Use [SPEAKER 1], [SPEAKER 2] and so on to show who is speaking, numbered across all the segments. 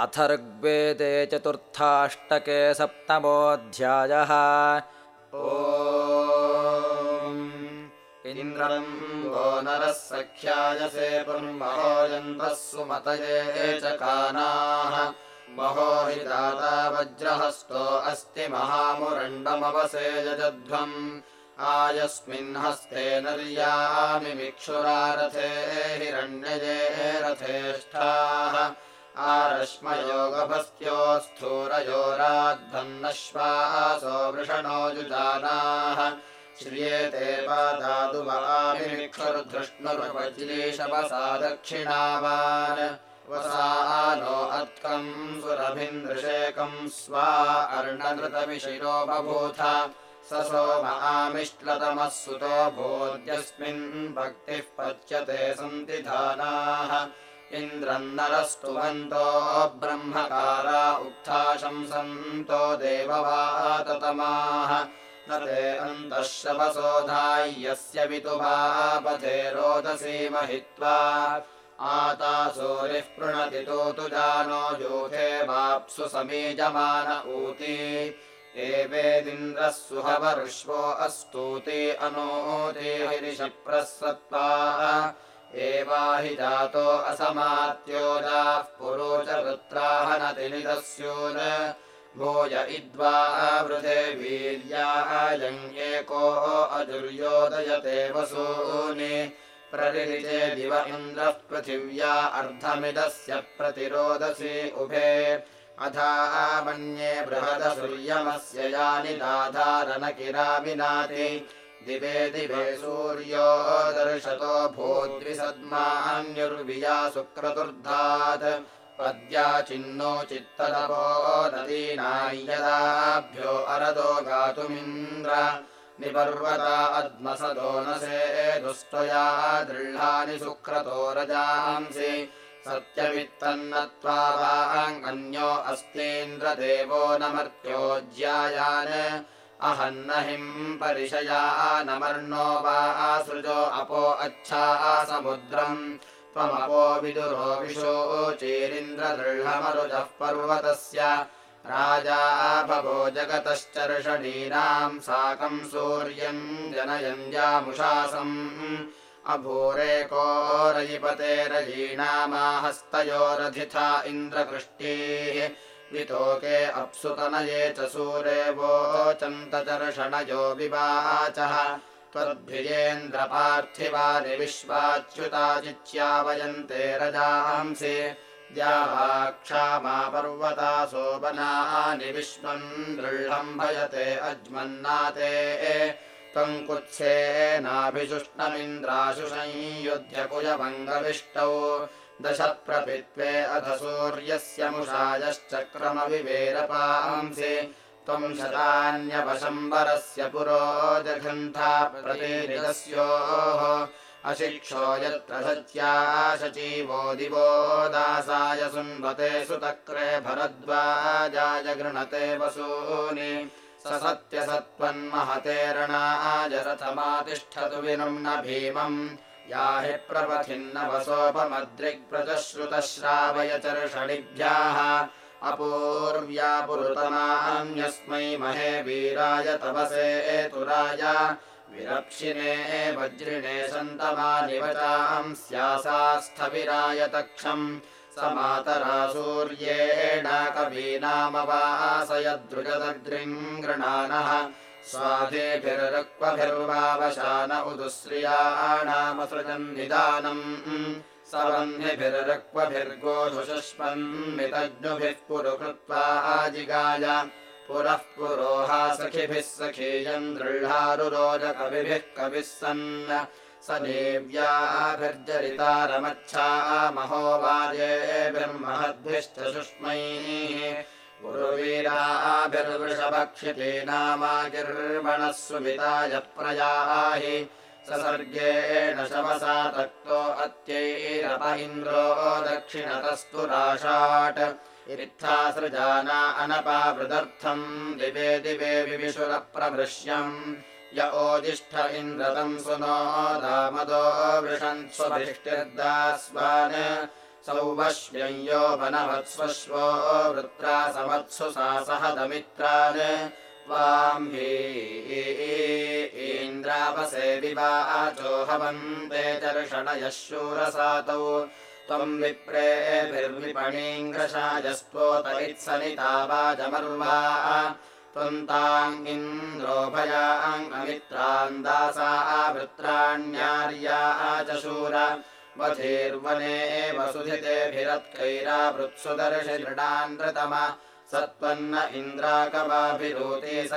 [SPEAKER 1] अथर्ग्वेदे चतुर्थाष्टके सप्तमोऽध्यायः।
[SPEAKER 2] इन्द्रम् वो नरः सख्यायसे पुर्महोजन्तः सुमतये च कानाः। महो हि दाता वज्रहस्तो अस्ति महामुरण्डमवसे यजध्वम् आयस्मिन् हस्ते निर्यामि मिक्षुरारथे हिरण्यये रथेष्ठाः आरश्मयोगभस्त्यो स्थूरयोराद्धन्नश्वासो वृषणो युजानाः श्रियेते पादादुवामिक्षुर्धृष्णुर्वज्लीशवसा दक्षिणावान्। वसा नो अत्कम् सुरभिन्दृशेकम् स्वा अर्णनृतविशिरो बभूथ। स सोमामिश्लतमः सुतो भूद्यस्मिन् भक्तिः पच्यते सन्ति धानाः इन्द्रन्नरस्तुवन्तो ब्रह्मकारा उक्था शंसन्तो देववाततमाः न ते अन्तः वितुभापथे रोदसी महित्वा। आतासूरिः पृणति तु जानो यूथे वाप्सु समीजमान ऊती। एवेदिन्द्रः सुहवर्ष्वो अस्तूति अनूतिरिषप्रसत्त्वा एवाहि जातो असमात्योजाः पुरोच वृत्राहनतिनिदस्यून् भूय इद्वा वृधे वीर्यायङ्गेको अजुर्योदयते वसूनि। प्ररिरिचे दिव इन्द्रः पृथिव्या अर्धमिदस्य प्रतिरोदसी उभे। अथा मन्ये बृहदसूर्यमस्य यानि दाधारनकिराविनाति दिवे दिवे सूर्यो दर्शतो भूद्विसद्मान्युर्विया सुक्रतुर्धात् पद्या चिन्नो चित्तदपो नदीनाय्यदाभ्यो अरदो गातुमिन्द्र। निपर्वता अद्मसदो न से दुष्टया दृह्णानि सुक्रतो रजांसि। सत्यमित्तन्नत्वा वाङ्गन्यो अस्तीन्द्रदेवो न मर्त्योज्यायान् अहन्नहिम् परिशया नमर्णो वा सृजो अपो अच्छा समुद्रम्। त्वमपो विदुरो विशो चेरिन्द्रदृढमरुजः पर्वतस्य। राजा भवो जगतश्चर्षणीनाम् साकम् सूर्यम् जनयञ्जामुषासम् अभूरेको रयिपते रयीणामाहस्तयोरधिथा इन्द्रकृष्टीः वितोके अप्सुतनये च सूरे वोचन्तचर्षणयो विवाचः। त्वद्भिजेन्द्रपार्थिवानि विश्वाच्युताचिच्यावयन्ते रजांसि द्यावाक्षामा पर्वता सोपनानि विश्वम् दृढम् भयते अज्मन्नाते। त्वम् दश प्रपित्वे अथ सूर्यस्य मुषायश्चक्रमविवेरपांसि त्वम् शतान्यपशम्बरस्य पुरो जघन्था प्रतिनिदस्योः। अशिक्षो यत्र सत्या शचीवो दिवो दासाय सुन्वते सुतक्रे भरद्वाजाय गृणते वसूनि। स सत्यसत्त्वन्महतेरणाजरथमातिष्ठतु विनुम्न भीमम् याहि प्रपथिन्नवसोपमद्रिग्प्रजश्रुतः श्रावय चर्षणिभ्याः अपूर्व्या पुरुतमान्यस्मै महे वीराय तपसे एतुराय विरक्षिणे वज्रिणे सन्तमानिवचाम् स्यासास्थविराय तक्षम् स मातरा सूर्येणा कवीनामवासयद्रुजदद्रिम् गृणानः स्वाधेभिरक्वभिर्वावशान उदुश्रियाणामसृजन् निदानम् स वह्निभिरक्वभिर्गोधुषस्पन्मितज्ञुभिः पुरु कृत्वा आजिगाय। पुरः पुरोहा सखिभिः सखीयम् दृढारुरोजकविभिः कविः सन्। स देव्याभिर्जरितारमच्छा महोवाजेभिर्महद्भिश्च सुष्मैः पुरुवीराभिर्वृषभक्षितेनामागिर्वणः सुविताय प्रयाहि स सर्गेण शवसा तक्तो अत्यैरप इन्द्रो दक्षिणतस्तु राशाट् इत्थासृजाना अनपावृदर्थम् दिवे दिवे विविशुरप्रभृश्यम् य ओजिष्ठ इन्द्रतम् सुनो दामदो वृषन् सौवश्यं वनवत्स्वश्वो वृत्रा समत्सु सा सहदमित्रान् त्वाम् हि इन्द्रापसे विवाचोहवन्ते चर्षणयः शूरसातौ। त्वम् विप्रेभिर्विपणीङ्ग्रशायस्त्वोत इत्सनिता वाजमर्वा त्वन्ताम् इन्द्रोभयाङ्गमित्रान् दासा वृत्राण्यार्या च शूर वधीर्वने वसुधितेभिरत्कैरावृत्सु दर्शि दृढान्ध्रतम स त्वन्न इन्द्राकवाभिरोति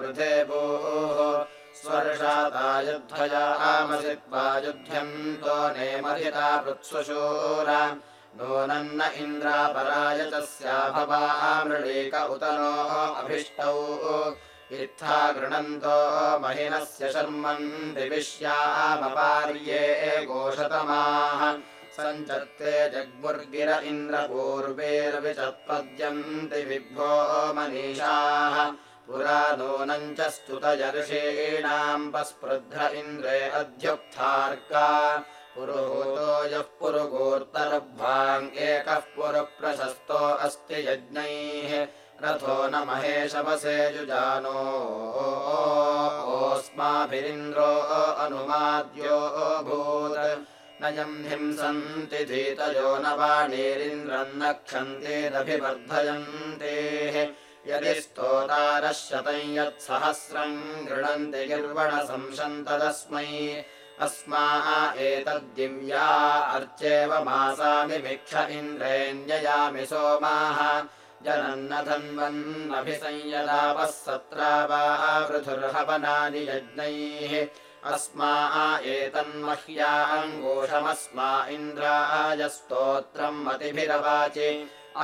[SPEAKER 2] वृधे भोः। स्वर्षातायुद्धयामसित्वा युध्यन्तो नेमहिता वृत्सुशूर। नूनन्न इन्द्रापराय तस्या भवामृळीक उत नो अभिष्टौ इत्था गृणन्तो महिनस्य शर्मन् दिविश्यामपार्ये गोषतमाः सञ्चत्ते जग्मुर्गिर इन्द्रपूर्वेर्विचत्पद्यन्ति विभ्वो मनीषाः। पुरा नूनम् च स्तुतजर्षीणाम् पस्पृध्र इन्द्रे अध्युक्थार्का पुरुहूतो यः पुरुगोर्तरभ्वाङ्गेकः पुरप्रशस्तो अस्ति यज्ञैः रथो न महेशवसे युजानोऽस्माभिरिन्द्रो अनुमाद्यो भूत्। न यम् हिंसन्ति धीतयो न वाणीरिन्द्रम् नक्षन्तेरभिवर्धयन्तेः यदि स्तोतारः शतम् यत्सहस्रम् गृणन्ति गिर्वणसंशन्तदस्मै। अस्मा एतद्दिव्या अर्चेव मासामि भिक्ष इन्द्रेण्ययामि सोमाः जनन्न धन्वन्नभिसंयदापः सत्रा वा पृथुर्हवनानि यज्ञैः। अस्मा एतन्मह्याङ्गोषमस्मा इन्द्राय स्तोत्रम् मतिभिरवाचि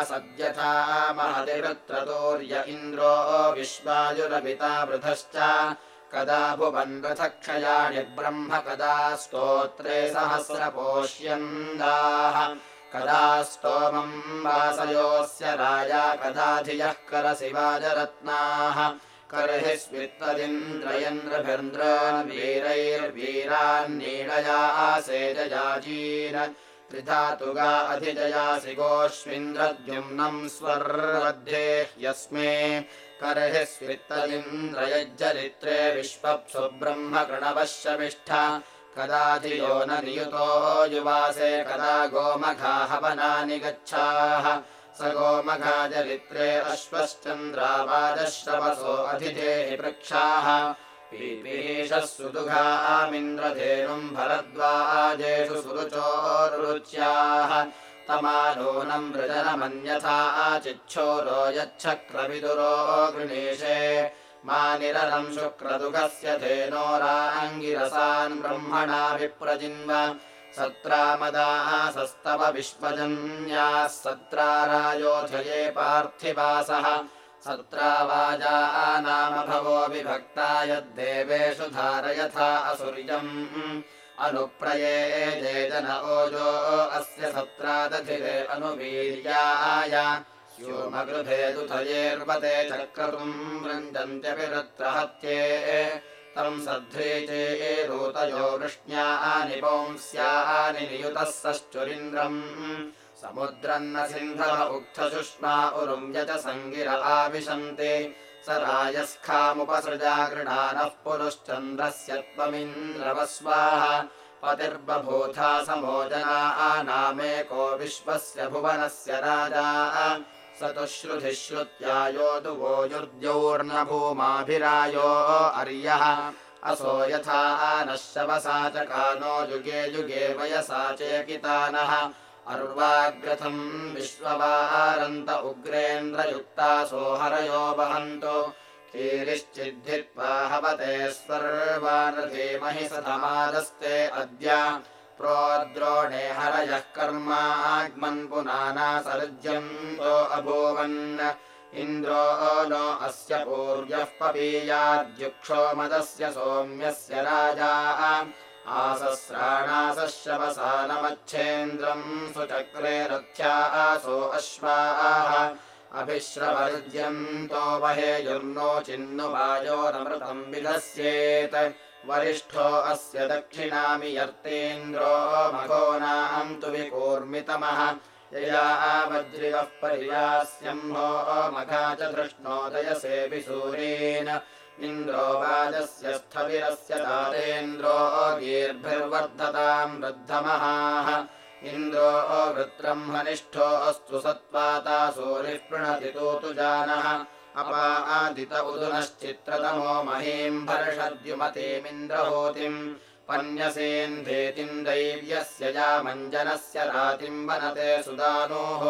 [SPEAKER 2] असद्यथा महतिवृत्रतोर्य इन्द्रो विश्वायुरपिता वृथश्च कदा भुवन्वथक्षयाणि ब्रह्म कदा स्तोत्रे सहस्रपोष्यन्दाः कदा स्तोमम् वासयोऽस्य राजा कदा धियः करशिवाजरत्नाः कर्हि स्वित्तदिन्द्रयन्द्रभिन्द्रवीरैर्वीरान्नीडया आसेजयाजीन त्रिधातुगा अधिजयासि गोष्विन्द्रद्युम्नम् स्वर्मध्ये ह्यस्मे। कर्हि स्वित्तदिन्द्रयज्जरित्रे विश्वप्सु ब्रह्म कृणवश्यमिष्ठ कदाधियो न नियुतो युवासे कदा गोमघा हवनानि गच्छाः। स गोमघाजरित्रे अश्वश्चन्द्रावादश्रवसो अधिदेहि वृक्षाः पीपीषः सुदुघामिन्द्रधेनुम् भरद्वाजेषु सुरुचोरुच्याः तमानूनम् वृजनमन्यथा चिच्छोरो यच्छक्रविदुरो गृणीषे मा निररम् शुक्रदुघस्य धेनोराङ्गिरसान् ब्रह्मणा विप्रजिन्व। सत्रामदाः सस्तव विश्वजन्याः सत्रारायोधये पार्थिवासः। सत्रावाजा नाम भवो विभक्ता यद्देवेषु धारयथा असुर्यम्। अनुप्रये जन ओजो अस्य सत्रादधिरे अनुवीर्याय स्योमगृभेदुथयेर्वते चक्रतुम् वृञ्जन्त्यपि रत्रहत्ये तम् सध्रीचेरूतयो वृष्ण्यानि पुंस्यानि नियुतः सश्चुरिन्द्रम् समुद्रन्न सिन्धव उक्थसुष्मा उरुम् यच सङ्गिर आविशन्ति। स रायस्खामुपसृजा गृणानः पुरुश्चन्द्रस्य त्वमिन्द्रवस्वाः। पतिर्बभूथा समोजना विश्वस्य भुवनस्य राजा स तु श्रुतिः श्रुत्यायो भूमाभिरायो अर्यः। असो यथा नः शवसा च कानो युगे युगे वयसा चेकितानः अर्वाग्रथम् विश्ववारन्त उग्रेन्द्रयुक्तासो हरयो वहन्तो। कीरिश्चिद्धित्वा हवते स्वर्वानधीमहि सतमादस्ते अद्य प्रोद्रोणे हरयः कर्माग्मन् पुनाना सर्ज्यन्तो अभूवन्। इन्द्रो नो अस्य पूर्यः पपीयाद्युक्षो मदस्य सोम्यस्य राजा। आसस्राणासशवसानमच्छेन्द्रम् सुचक्रे रथ्या आसो अश्वाः। अभिश्रवर्ज्यन्तो वहे युर्नो चिन्नु वायोरमृतम् विधस्येत् वरिष्ठो अस्य दक्षिणामि यर्तेन्द्रो मघोनाम् तु विकूर्मितमः। यया वज्रिवः पर्यास्यम्भो मघा च धृष्णोदयसेऽपि सूरेण इन्द्रो वाजस्य स्थविरस्य तारेन्द्रो गीर्भिर्वर्धताम् वृद्धमहाः। इन्द्रो वृत्रम् हनिष्ठो अस्तु सत्त्वाता सूरिः पृणति उदुनश्चित्रतमो महीम् भर्षद्युमतीमिन्द्रहूतिम् पन्यसेन्धेतिम् दैव्यस्य यामञ्जनस्य रातिम् वनते सुदानोः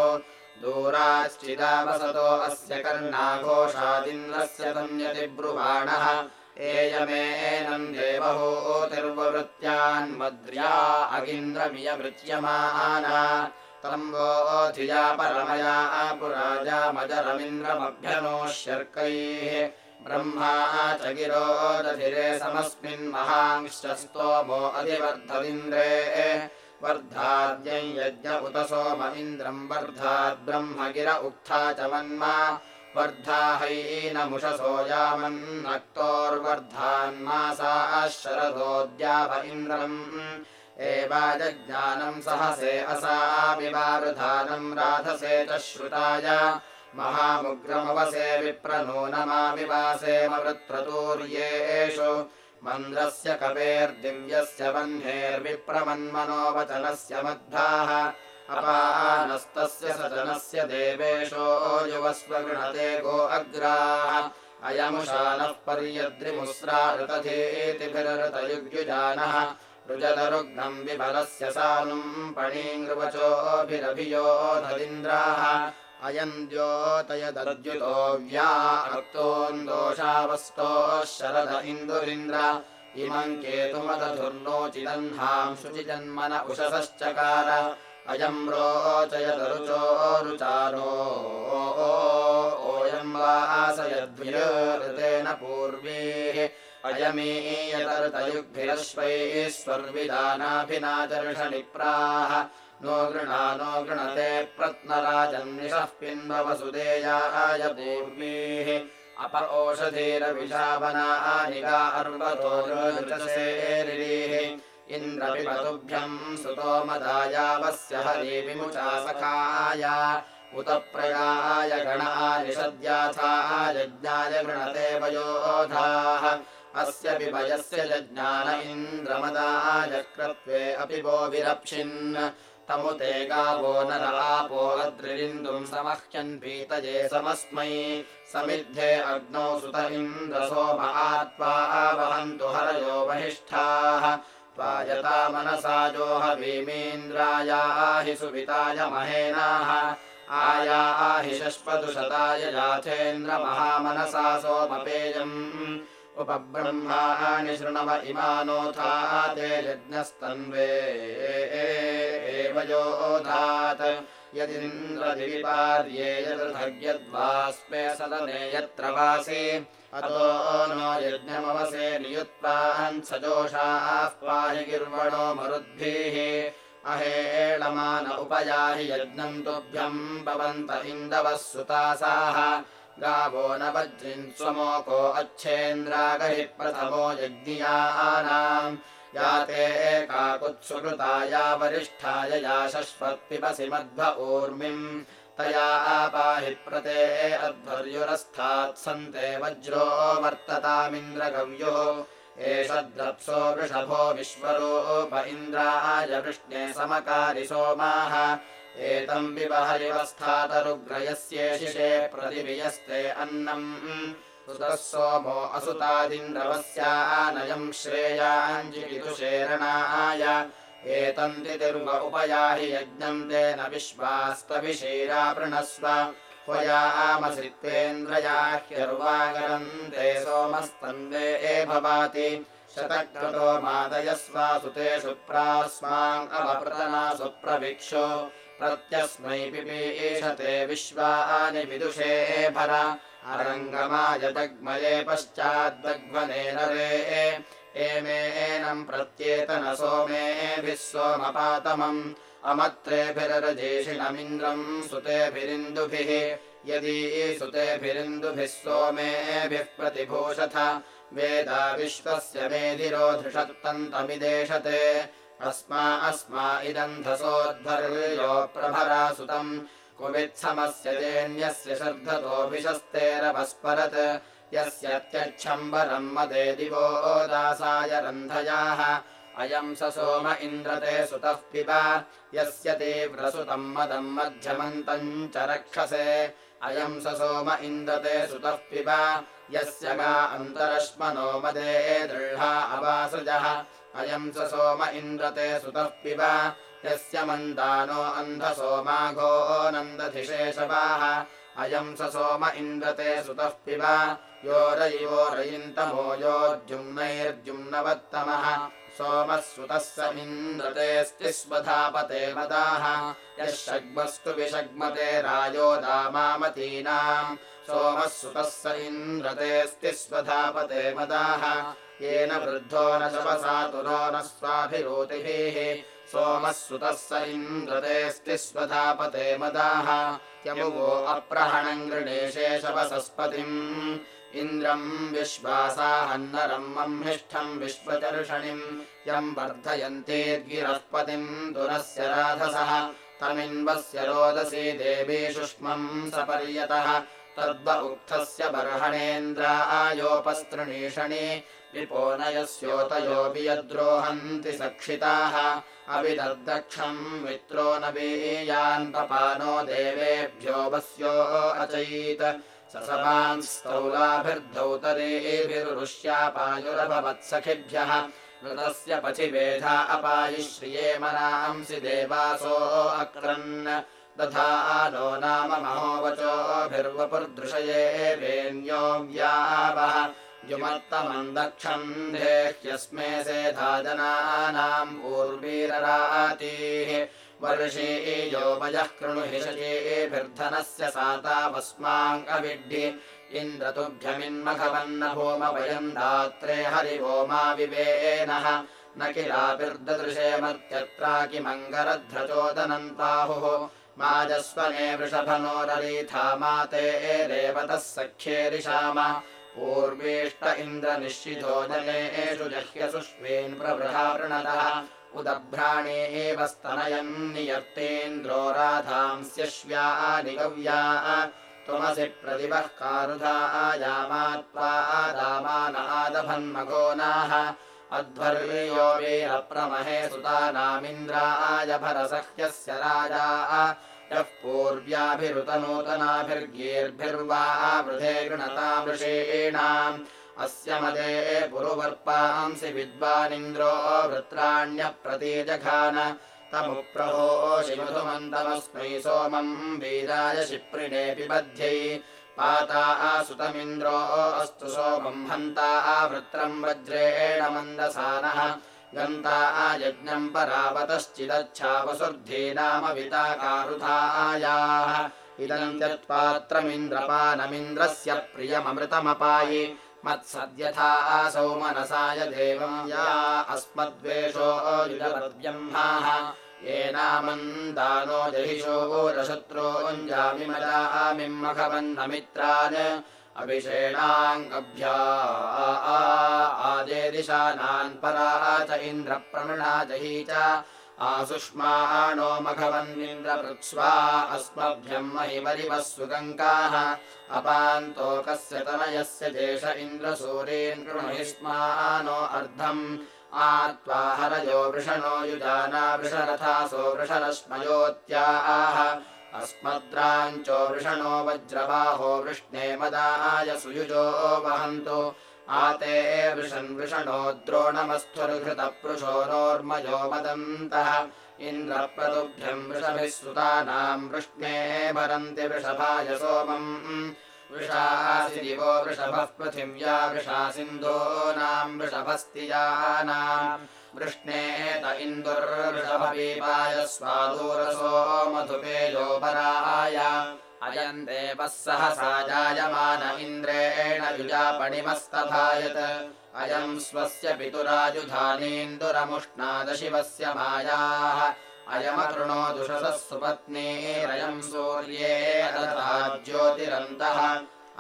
[SPEAKER 2] दूराश्चिदावसतो अस्य कर्णाघोषादिन्द्रस्य संयतिब्रुवाणः एयमेनम् देवहूतिर्ववृत्त्यान्मद्र्या अगिन्द्रमियमृत्यमाना तम् धिया परमया पुराजामजरमिन्द्रमभ्यनो शर्कैः ब्रह्मा च गिरोदधिरे समस्मिन्महांश्च स्तोमो अधिवर्धविन्द्रे वर्धाद्यै यज्ञ उत सोम इन्द्रम् वर्धाद्ब्रह्म गिर उक्था च वन्मा वर्धाहैनमुषसो यामन्नक्तोर्वर्धान्मासाः शरदोद्याभ इन्द्रम् एवाजज्ञानम् सहसे असाविवारुधानम् राधसे च श्रुताय। महामुग्रमवसे विप्रनूनमाविवासेमवृत्रतूर्येषु मन्द्रस्य कपेर्दिव्यस्य वह्नेर्विप्रमन्मनोवचनस्य मद्धाः अपानस्तस्य सजनस्य देवेशो युवस्व गृणते गो अग्राः। अयमुशानः पर्यद्रिमुस्रा ऋतधेतिभिरृतयुग्युजानः रुजतरुग्नम् विफलस्य सानुम् पणीङ्गृवचोभिरभियो धदिन्द्राः अयम् द्योतयदद्युतो व्याक्तोन्दोषावस्तोः शरद इन्दुरिन्द्र। इमम् केतुमदधुर्नोचिदह्नाम् शुचिजन्मन उषसश्चकार। अयम् रोचयदरुचो रुचारो। ओयम् वासयद्भिरेन पूर्वेः अयमीयतरुतयुग्भिरश्वैः स्वर्विदानाभिनादर्शनिप्राः नो गृणा नो गृणते प्रत्नराजन्निषः पिन्वसुदेयाय पूर्वीः। अप ओषधीरविशापनानिगा अर्वतोरिः इन्द्रविपतुभ्यम् सुतोमदायावस्य हरे विमुचा सखाय उत प्रयाय गणानिषद्याथाय यज्ञाय गृणते वयोधाः अस्य विभयस्य यज्ञान इन्द्रमदायक्रत्वे अपि वो विरप्शिन्। तमुते गावो नरापो अद्रिरिन्दुम् समह्यन् पीतये समस्मै। समिद्धे अग्नौ सुत इन्द्रसोमहात्वा वहन्तु हरयो वहिष्ठाः त्वायता मनसाजोह भीमीन्द्रायाहि सुविताय महेनाः। आया आहि शश्वदुशताय याथेन्द्रमहामनसा सोमपेयम् उपब्रह्माणि शृणव इमानोथा ते यज्ञस्तन्वे योधात्। यदिन्द्रदिविपार्ये यदृथग्यद्वास्मे सदने यत्र वासि। अतो नो यज्ञमवसे नियुत्पान् सजोषाः पाहि गिर्वणो मरुद्भिः। अहेळमान उपयाहि यज्ञम् तुभ्यम् भवन्त इन्दवः सुतासाः गावो न वज्रिन् स्वमोको अच्छेन्द्रागहि प्रथमो यज्ञियानाम्। या ते एकाकुत्सुकृताया वरिष्ठाय या शश्वत्पिबसि मध्व ऊर्मिम्। तया आपाहि प्रते अध्वर्युरस्थात्सन्ते वज्रो वर्ततामिन्द्रगव्युः। एष द्रप्सो वृषभो विश्वरूप इन्द्राय वृष्णे समकारि सोमाः एतम् विवहरिवस्थातरुग्रयस्येशिषे प्रतिवियस्ते अन्नम्। सुतः सोमो असुतादिन्द्रवस्यानयम् श्रेयाञ्जिविदुशेरणाय एतम् तिर्व उपयाहि यज्ञम् तेन विश्वास्तविशीरा पृणस्व त्वयामसित्वेन्द्रया ह्यर्वागरन्ते सोमस्तन्वे ए भवाति। शतक्रतो मादयस्वा सुतेषु प्रास्माम् अवप्रतनासु प्रवीक्षो प्रत्यस्मै पिपीषते विश्वानि विदुषे भर। अरङ्गमाय दग्मये पश्चाद्दग्मने नरे। एमेनम् प्रत्येतन सोमेभिः सोमपातमम् अमत्रेभिरजेषिणमिन्द्रम् सुतेभिरिन्दुभिः। यदि सुतेभिरिन्दुभिः सोमेभिः प्रतिभूषथ। वेदा विश्वस्य मेधिरोधृषत्तन्तमिदेशते अस्मा अस्मा इदन्धसोद्भर्यो प्रभरा सुतम् कुवित्समस्य जेन्यस्य शर्धतोऽभिशस्तेरपस्परत् यस्य त्यच्छम्बरम् मदे दिवो दासाय रन्धयाः। अयम् स सोम इन्द्रते सुतः पिब। यस्य तीव्रसुतम् मदम् मध्यमन्तम् च रक्षसे। अयम् स सोम इन्द्रते सुतः पिब। यस्य गा अन्तरश्मनो मदे दृढा अवासृजः अयम् स सोम इन्द्रते सुतः पिब। यस्य मन्दानो अन्धसोमाघो नन्दधिशेषवाः अयम् स सोम इन्द्रते सुतः पिब। योरयिवोरयिन्तमो योऽर्जुम्नैर्जुम्नवत्तमः। सोमः सुतः स इन्द्रतेऽस्ति स्वधापते मदाः। यः षग्मस्तु विषग्मते रायो दामामतीनाम्। सोमः सुतः स इन्द्रतेऽस्ति स्वधापते मदाः येन वृद्धो न शवसातुरो न स्वाभिरोतिभिः सोमः सुतः स इन्द्रतेऽस्ति स्वधापते मदाः। यमुवो अप्रहणम् गृणेशे शवसस्पतिम् इन्द्रम् विश्वासाहन्नरम् मह्मिष्ठम् विश्वचर्षणिम्। यम् वर्धयन्तीर्गिरः पतिम् दुरस्य राधसः। तमिन्वस्य रोदसी देवी सुष्मम् सपर्यतः। तद्व उक्थस्य बर्हणेन्द्रायोपस्तृणीषणि विपोनयस्योतयोऽपि यद्रोहन्ति सक्षिताः। अविदर्दक्षम् मित्रो न वीयान्तपानो देवेभ्यो वस्यो अचयीत् ससमांस्तौलाभिर्धौतरेभिरुष्यापायुरभवत्सखिभ्यः मृतस्य पथिवेधा अपायिश्रिये मनांसि देवासो अक्रन्। दधा नो नाम महोवचोभिर्वपुर्दृशये वेण्यो दक्षम् देह्यस्मे सेधा जनानाम् पूर्वीररातीः वर्षीयो वयः कृणु हि शचीभिर्धनस्य सातावस्माङ्कविड्ढि इन्द्रतुभ्यमिन्मघवन्न भूम वयम् दात्रे हरिवोमा विवेनः। न किलाभिर्ददृशे मर्त्यत्रा किमङ्गरध्रचोदनन्ताहुः। माजस्वने वृषभनोररीथा माते रेवतः सख्येरिषाम पूर्वेष्ट इन्द्रनिश्चितो जनेषु जह्यसुष्वेन् प्रवृथा वृणतः उदभ्राणे एव स्तनयम् नियर्तेन्द्रो राधांस्यश्व्या निगव्या। त्वमसि प्रतिभः कारुधायामात्वा दामानादभन्मगोनाः अध्वर्यो वीरप्रमहे सुतानामिन्द्राय भरसह्यस्य राजा यः पूर्व्याभिरुतनूतनाभिर्गीर्भिर्वा वृधे गृणता वृषेणाम् अस्य मदे पुरुवर्पांसि विद्वानिन्द्रो वृत्राण्यप्रतीजघान। तमुप्रभोषि मधुमन्तमस्मै सोमम् वीराय शिप्रिणेऽपि बध्यै पाता सुतमिन्द्रो अस्तु सोमम् हन्ता वृत्रम् वज्रेण मन्दसानः गन्ता यज्ञम् परावतश्चिदच्छावसुर्धी नाम इदम् यत्पात्रमिन्द्रपानमिन्द्रस्य प्रियममृतमपायि। मत्सद्यथा असौ मनसाय देवम् या अस्मद्वेषो युजवद्ब्रह्माः येनामन्दानो जहिषो रशत्रोञ्जामि मदामिमघवन्नमित्रान् अभिषेणाङ्गभ्या आदेदिशानान् परा च इन्द्रप्रमृणा जही च आसुष्माणो मघवन्निन्द्रपृक्ष्वा अस्मभ्यम् महिमरिवः सुगङ्काः अपान्तोकस्य तनयस्य जेष इन्द्रसूरीन् कृणुहि स्मानो अर्धम् आत्वा हरयो वृषणो युजाना वृषरथासो वृषरश्मयोत्याः अस्मद्राञ्चो वृषणो वज्रबाहो वृष्णे मदाय सुयुजो वहन्तु। आते वृषन् वृषणो द्रोणमस्थुर्घृतपृशोरोर्मयो मदन्तः इन्द्रप्रतुभ्यम् वृषभिः सुतानाम् वृष्णे भरन्ति वृषभाय सोमम्। वृषासि दिवो वृषभः पृथिव्या वृषा सिन्धूनाम् वृषभस्तियानाम् वृष्णेत इन्दुर्वृषभवीपाय स्वादूरसो मधुपेयोपराय अयम् देवः सहसा जायमान इन्द्रेण युजापणिमस्तभायत् अयम् स्वस्य पितुराजुधानीन्दुरमुष्णादशिवस्य मायाः। अयमकृणो दुषसः सुपत्नीरयम् सूर्ये ज्योतिरन्तः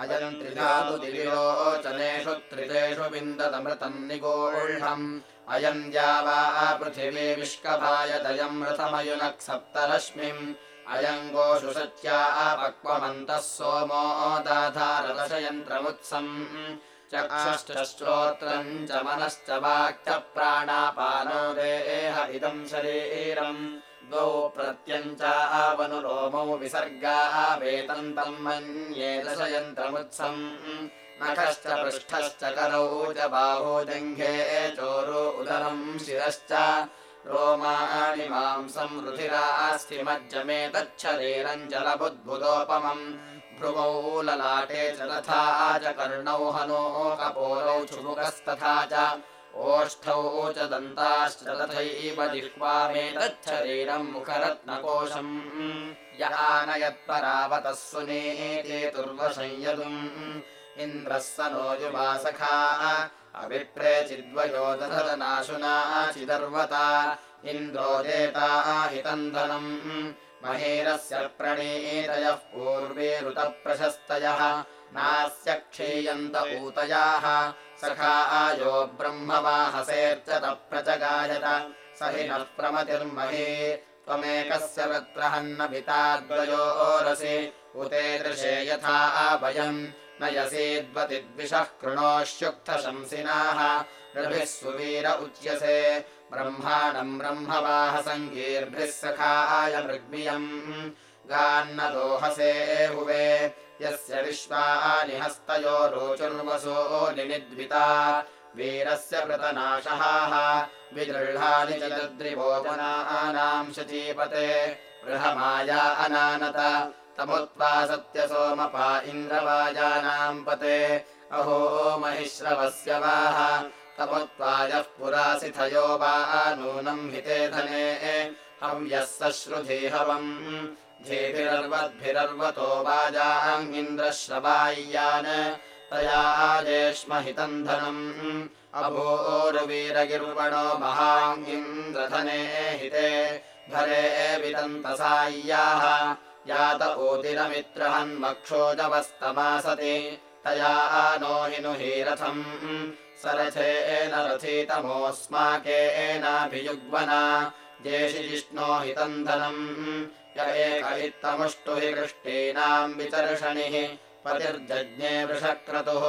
[SPEAKER 2] अयम् त्रिधातु दिविरोचनेषु त्रितेषु विन्दतमृतम् निगोढम् अयम् द्यावा पृथिवी विष्कभायदयम् रथमयुनक् सप्तरश्मिम् अयम् गोषु सच्या पक्वमन्तः सोमो दाधारदशयन्त्रमुत्सम्। चक्षुश्चश्रोत्रम् च मनश्च वाक्च प्राणापानो देह इदम् शरीरम् द्वौ प्रत्यञ्चावनुरोमौ विसर्गाः वेतन्तम् मन्ये दशयन्त्रमुत्सम्। नखश्च पृष्ठश्च करौ च बाहो जङ्घे चोरो उदरम् शिरश्च। रोमाणि मांसम् रुधिरास्थिमज्जमेतच्छरीरम् जलबुद्बुदोपमम् भ्रुवौ ललाटे च तथा च कर्णौ हनो कपोलौ चुमुकस्तथा च ओष्ठौ च दन्ताश्च तथैव जिह्वामेतच्छरीरम् मुखरत्नकोशम्। य आनयत्परावतः सुनीते तुर्वसंयतुम् इन्द्रः स नो युवासखा अभिप्रे चिद्वयो दधनाशुना चिदर्वता। इन्द्रो देता हितन्दनम् महेरस्य प्रणीतयः पूर्वे ऋतप्रशस्तयः। नास्य क्षीयन्त ऊतयाः सखा आयो ब्रह्मवाहसेर्चत प्रचगायत स हि नः प्रमतिर्महे। त्वमेकस्य वृत्रहन्नभिता द्वयोरसि उते दृशे यथा वयम् न यसीद्वतिद्विषः कृणोष्युक्तशंसिनाः। रभिः सुवीर उच्यसे। ब्रह्माणम् ब्रह्मवाहसङ्गीर्भिः सखाय मृग्मियम् गान्न दोहसे हुवे। यस्य विश्वानि हस्तयो रोचुर्वसो निनिद्विता। वीरस्य कृतनाशः विदृढानि च द्रिभोजनानाम् शचीपते। बृहमाया अनानत तमुत्वा सत्यसोमपा इन्द्रवाजानाम् पते। अहो महिश्रवस्य वाह तमुत्वा यः पुरासिथयो वा नूनम् हिते धने। हव्यः सश्रुधिहवम् धीभिरर्वद्भिरर्वतो वाजाङ्गिन्द्रश्रवाय्यान् धनम् अभोरुवीरगिर्वणो महाङ्गिन्द्रधने हिते भरे विदन्तसाय्याः यात ऊतिरमित्रहन्मक्षोजवस्तमासति तया नो हि नुहीरथम् सरथेन रथितमोऽस्माकेनाभियुग्मना जेषिजिष्णो हितम् धनम् य एक इत्तमुष्टु हि कृष्टीनाम् वितर्षणिः पतिर्जज्ञे वृषक्रतुः।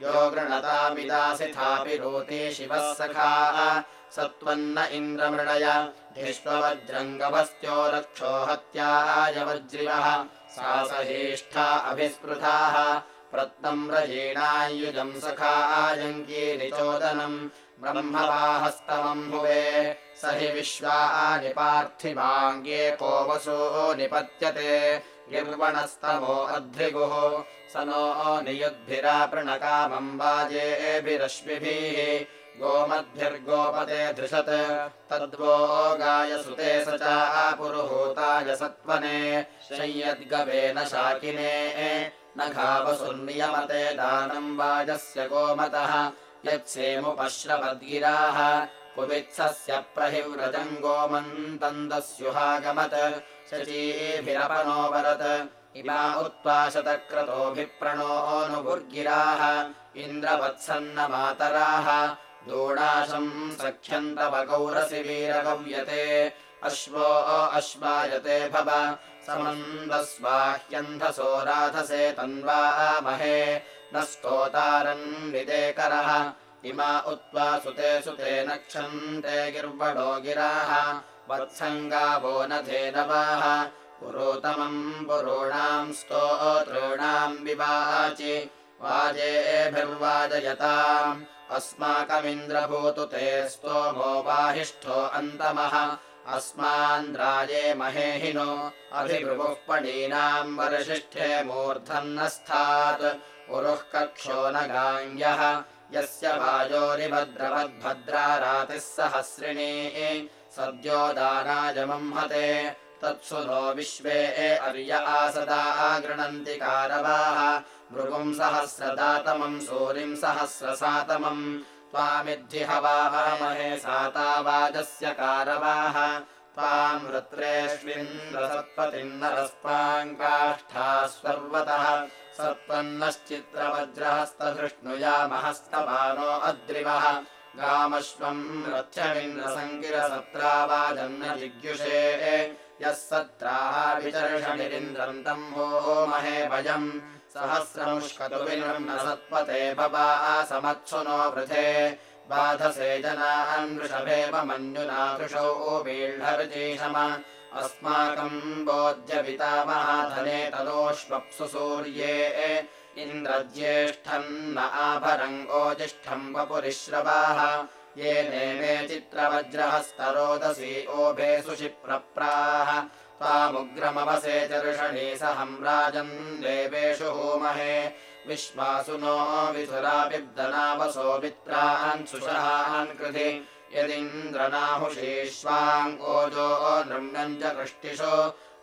[SPEAKER 2] यो गृणतामिदासिथापि रोति शिवः सखाः। सत्त्वन्न इन्द्रमृडय। धिष्ववज्रङ्गभस्त्यो रक्षो हत्याय वज्रिवः। सा सहीष्ठा अभिस्पृताः प्रत्नम् रजीणायुजम् सखायङ्कीरिचोदनम् ब्रह्मवाहस्तमम् भुवे। स हि विश्वानि पार्थिवाङ्गे को वसो निपत्यते। गिर्वणस्तमो अध्रिगुः स नो नियुद्भिरापृणकामम् वाजेभिरश्मिभिः। गोमद्भिर्गोपते धृषत्। तद्वो गायसुते स चापुरुहूताय सत्वने संयद्गवेन शाकिने न घावसुर्नियमते दानम् वाजस्य गोमतः यत्सेमुपश्रवद्गिराः। कुवित्सस्य प्रहिव्रजम् गोमन्तन्दस्युहागमत् शचीभिरपनोवरत्। इमा उक्त्वा शतक्रतोऽभिप्रणोऽनुभुर्गिराः इन्द्रवत्सन्न मातराः दूणाशम् सख्यन्तवगौरसि वीरगव्यते अश्वो अश्वायते भव समन्दस्वाह्यन्धसो राधसे तन्वामहे न स्तोतारन्विदेकरः इमा उक्त्वा सुते सुते नक्षन्ते गिर्वणो गिराः। वत्सङ्गावो न धेनवाः पुरोतमम् पुरूणाम् स्तोतॄणाम् विवाचि। वाजेभिर्वाजयताम् अस्माकमिन्द्रभूतु ते स्तोमो वाहिष्ठो अन्तमः अस्मान्द्राये महेहिनो अभिभृवुः पणीनाम् वरशिष्ठे मूर्धन्नस्थात्। उरुः कक्षो न गाङ्ग्यः। यस्य वायोरिभद्रवद्भद्रा रातिः सहस्रिणी सद्यो दानाजमम् हते तत्सु नो विश्वे अर्य आसदा गृणन्ति कारवाः। भृगुम् सहस्रदातमम् सूरिम् सहस्रसातमम् हवामहे सातावाजस्य कारवाः। त्वाम् वृत्रेष्विन्द्रसत्पतिन्नरस्त्वाङ्काष्ठा सर्वतः सत्त्वन्नश्चित्रवज्रहस्तधृष्णुयामहस्तमानो अद्रिवः। गामश्वम् रथ्यमिन्द्रसङ्गिरसत्रावाजन्न जिज्ञुषे। यः सत्राः विचर्षणिरिन्द्रम् तम् महे भयम् सहस्रमुष्कतुविनम् न सत्पते बबा समत्सु नो वृथे। बाधसे वृषभेव मञ्जुना वृषौ वीढर्जीषम अस्माकम् बोध्यपितामहाधने तदोष्वप्सु सूर्ये। इन्द्रज्येष्ठम् न आभरङ्गोजिष्ठम् वपुरिश्रवाः। ये नेमे चित्रवज्रहस्तरोदसी ओभे सुशिप्रप्राः त्वामुग्रमवसे चर्षणी सहम् राजन् देवेषु होमहे। विश्वासु नो विधुरापिब्दनावसो मित्रान् सुषहान् कृधि यदिन्द्रनाहुषीष्वाङ्गोजो नृम्यम् च कृष्टिषु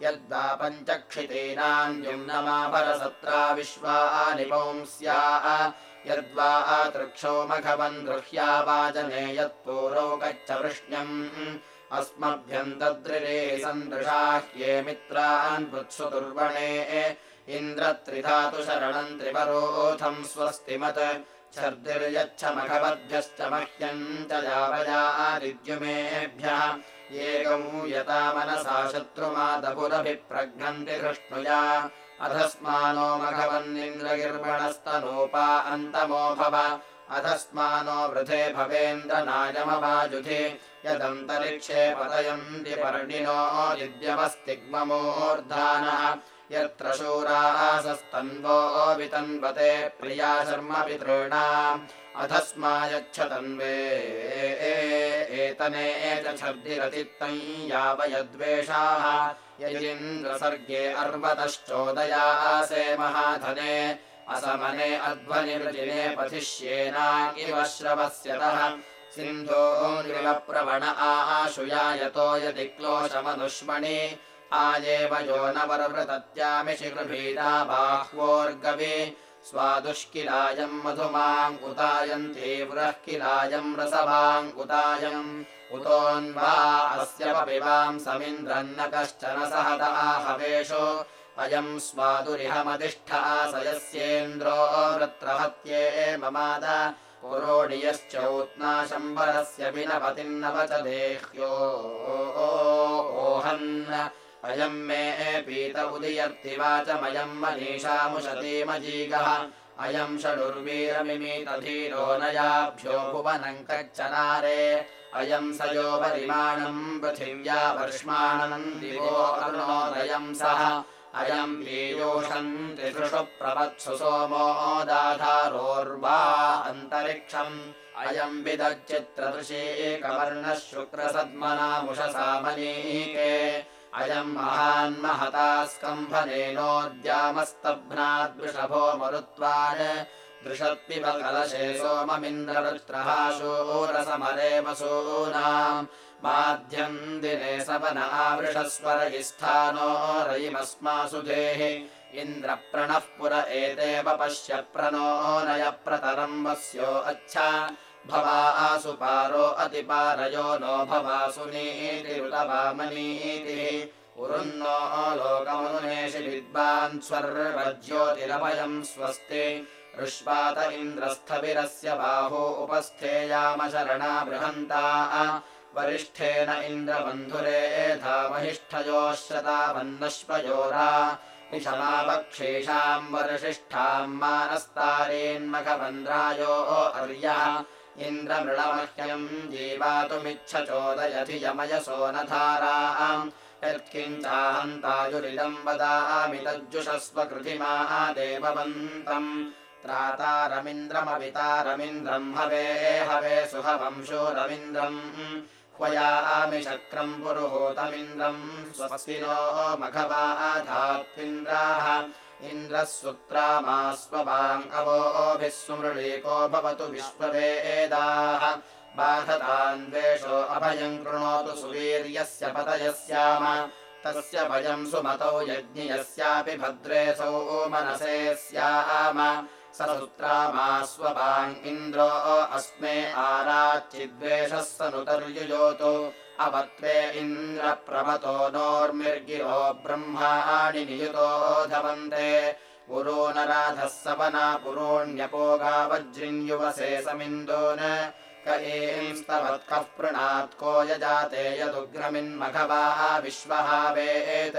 [SPEAKER 2] यद्वा पञ्चक्षितीनान्युम्नमापरसत्रा विश्वानि पुंस्या यद्वा तृक्षो मघवन् दृह्या वाजने यत्पूरौ गच्छ वृष्ण्यम् अस्मभ्यम् तद्रिरे सन्दृशाह्ये मित्रान् वृत्सु दुर्वणे। इन्द्रत्रिधातु शरणम् त्रिपरोथम् स्वस्तिमत्। मघवद्भ्यश्च मह्यम् च यावयादिद्युमेभ्यः। एकौ यता मनसा शत्रुमादपुरभिप्रघ्नन्ति कृष्णुया अधस्मानो मघवन्निन्द्रगिर्वणस्तनूपा अन्तमो भव। अधस्मानो वृथे भवेन्द्रनायमवाजुधि यदन्तरिक्षे पतयन्ति पर्णिनो युध्यवस्तिग्ममूर्धानः यत्र शूरासस्तन्वो वितन्वते प्रिया शर्मपितॄणाम् अधस्मायच्छतन्वे एतने छर्दिरतित्तम् यावयद्वेषाः। यदिन्द्रसर्गे अर्वतश्चोदयासे महाधने। असमने अध्वनिर्जिने पथिष्येना इव श्रवस्यतः सिन्धोरिवप्रवण आशुया यतो यदि क्लोशमनुष्मणि आयेव यो न वर्वृतत्यामिषि गृभीता बाह्वोर्गवि। स्वादुष्किलायम् मधुमाङ्कुतायम् तीव्रः किलायम् रसवाङ्कुतायम् उतोऽन्वा अस्य पिबाम् समिन्द्रन्न कश्चन सहत आहवेषु। अयम् स्वादुरिहमधिष्ठासयस्येन्द्रो वृत्रहत्ये ममाद पुरोणियश्चौत्नाशम्बरस्य विनपतिन्नव च देह्यो ओहन्। अयम् मे पीत उदयर्तिवाचमयम् मनीषामुशतीमजीगः अयम् षडुर्वीरमिमीतधीरो नयाभ्यो भुवनम् कच्चनारे अयम् स यो परिमाणम् पृथिव्या वर्ष्माणम् दिवो अरुणोदयम् सः अयम् पीयूषम् त्रिदृशु प्रवत्सु सोमो दाधारोर्वा अन्तरिक्षम्। अयम् विदच्चित्रदृशीकवर्णः शुक्रसद्मनामुषसामनीके। अयम् महान्महता स्कम्भनेनोद्यामस्तभ्नाद्वृषभो मरुत्वान् दृशत्पिब कलशे सोममिन्द्रवृत्रः शूरसमरे वसूनाम्। माध्यम् दिने सवन आवृषस्वरयिस्थानो रयिमस्मासु देहि। इन्द्रप्रणः पुर एतेव पश्य प्रणो नय प्रतरम् वस्यो अच्छा। भवा आसुपारो अतिपारयो नो भवासु नीतिरुतवामनीतिः उरुन्नो लोकमनुनेषि विद्वान् स्वर्वज्योतिरभयम् स्वस्ति ऋष्वात इन्द्रस्थविरस्य बाहो उपस्थेयाम शरणा बृहन्ता। वरिष्ठेन इन्द्रबन्धुरे धामहिष्ठयोः शतावन्नश्वयोरा निशमापक्षेषाम् वर्षिष्ठाम् मानस्तारेन्मखबन्ध्रायो अर्यः। इन्द्रमृळमह्यम् जीवातुमिच्छचोदयधि यमयसो न धाराम् यत्किञ्चाहन्तायुरिदम् वदामि तज्जुषस्व कृतिमाः देववन्तम् त्रातारमिन्द्रमवितारमिन्द्रम् हवे हवे सुहवंशोरमिन्द्रम् ह्वयामि शक्रम् पुरुहूतमिन्द्रम् स्वस्तिनो मघवाधात्विन्द्राः इन्द्रः सुत्रामास्ववाङ्गवोभिः सुमृळीको भवतु विश्ववेदाः। बाधतान्वेषो अभयम् कृणोतु सुवीर्यस्य पतयस्याम। तस्य भयम् सुमतौ यज्ञियस्यापि भद्रेऽसौ मनसे स्याम स सुत्रामास्ववाङ् इन्द्रो अस्मे आराच्चिद्वेषः स नुतर्युजोतु अवत्वे इन्द्रप्रमतो नोर्मिर्गिरो ब्रह्माणि नियुतो धवन्ते। पुरो न राधः सपना क एंस्तवत्कः पृणात् को यजाते यदुग्रमिन्मघवा विश्वहावेत्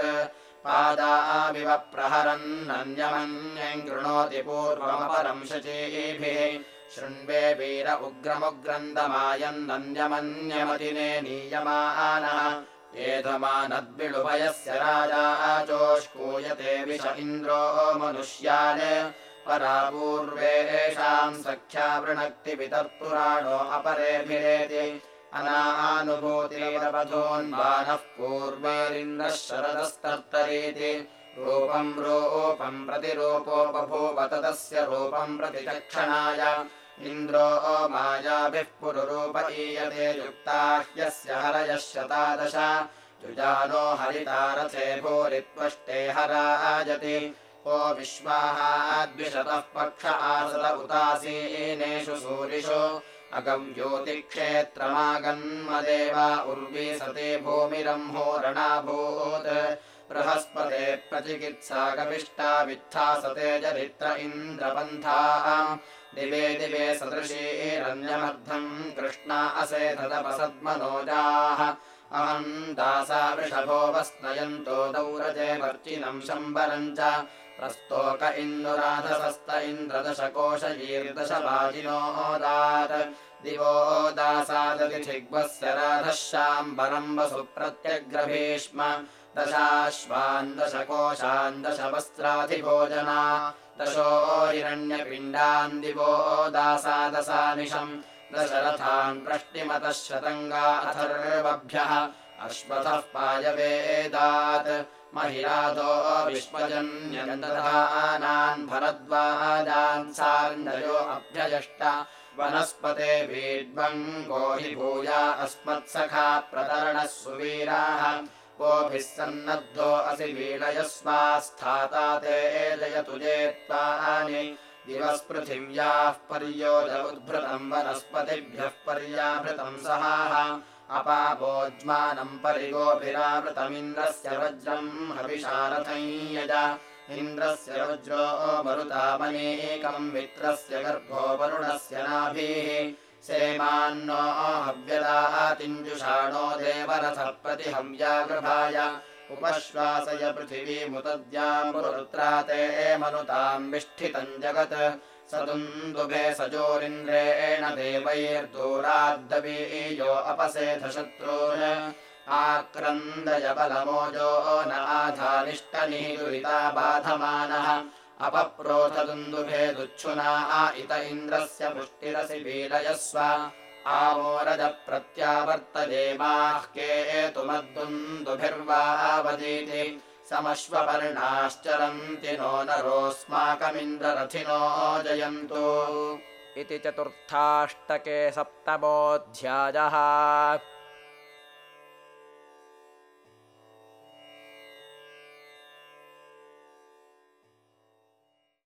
[SPEAKER 2] पादाविव प्रहरन्नन्यमन्यम् कृणोति पूर्वमपरम् शचीभिः। शृण्वे वीर उग्रमुग्रन्दमायन्नन्यमन्यमतिने नीयमानः। एधमानद्विलुभयस्य राजा चोष्कूयते विष इन्द्रो मनुष्यान्। परा पूर्वेषाम् सख्या वृणक्ति वितर्तुराणो अपरेभिरेति अनानुभूतिरवधोन्वानः पूर्वेरिन्द्रः शरदस्तर्तरीति रूपम् रूपम् प्रतिरूपो बभूव तदस्य रूपम् प्रतिचक्षणाय इन्द्रो मायाभिः पुरुरूपीयते युक्ता ह्यस्य हरयः शतादश युजानो हरितारथे भूरित्वष्टे हराजति को विश्वाहाद्विशतः पक्ष आसत उतासीनेषु सूरिषु अगम् ज्योतिक्षेत्रमागन्मदेवा उर्वी सते भूमिरम्भोरणाभूत् बृहस्पते प्रचिकित्सा गविष्टा वित्था सते जरित्र इन्द्रपन्था। दिवे दिवे सदृशीरन्यमर्थम् कृष्णा असेधदपसद्मनोजाः अहम् दासा वृषभो वस्नयन्तो दौरजे वर्चिनम् शम्बरम् च प्रस्तोक इन्दुराधसस्त इन्द्रदशकोशयीर्दशवाजिनोदात् दिवो दासादतिथिग्वस्य राधः शाम्बरम् वसु प्रत्यग्रभीष्म दशाश्वान् दशो हिरण्यपिण्डान् दिवो दासादसानिशम्। दशरथान् प्रष्टिमतः शतङ्गा अथर्वभ्यः। अश्वथः पायवेदात् वनस्पते वीड्वङ्गो हि भूया अस्मत्सखा प्रतरणः सुवीराः। कोभिः सन्नद्धो असि वीडयस्वास्थाता ते जयतु जेत्वानि दिवस्पृथिव्याः पर्योज उद्भृतम् वनस्पतिभ्यः पर्याभृतम् सहाः अपापोज्मानम् परिगोभिरावृतमिन्द्रस्य वज्रम् हविषारथम् यज इन्द्रस्य वज्रो मरुतामनेकम् मित्रस्य गर्भो वरुणस्य नाभिः। सेमान्नो हव्यदातिञ्जुषाणो देवरथः प्रतिहव्यागृभाय उपश्वासय पृथिवीमुतद्यामुरुत्रा ते मनुताम् विष्ठितम् जगत् स दुन्दुभे सजोरिन्द्रेण आक्रन्दय बलमोजो न आधानिष्टनिदुरिता बाधमानः। अपप्रोथदुन्दुभे दुच्छुना इत इन्द्रस्य पुष्टिरसि वीरयस्व। आमोरज प्रत्यावर्तदेमाः केतुमद्दुन्दुभिर्वावदीति समश्वपर्णाश्चरन्ति नो नरोऽस्माकमिन्द्ररथिनो जयन्तु।
[SPEAKER 1] इति चतुर्थाष्टके सप्तमोऽध्यायः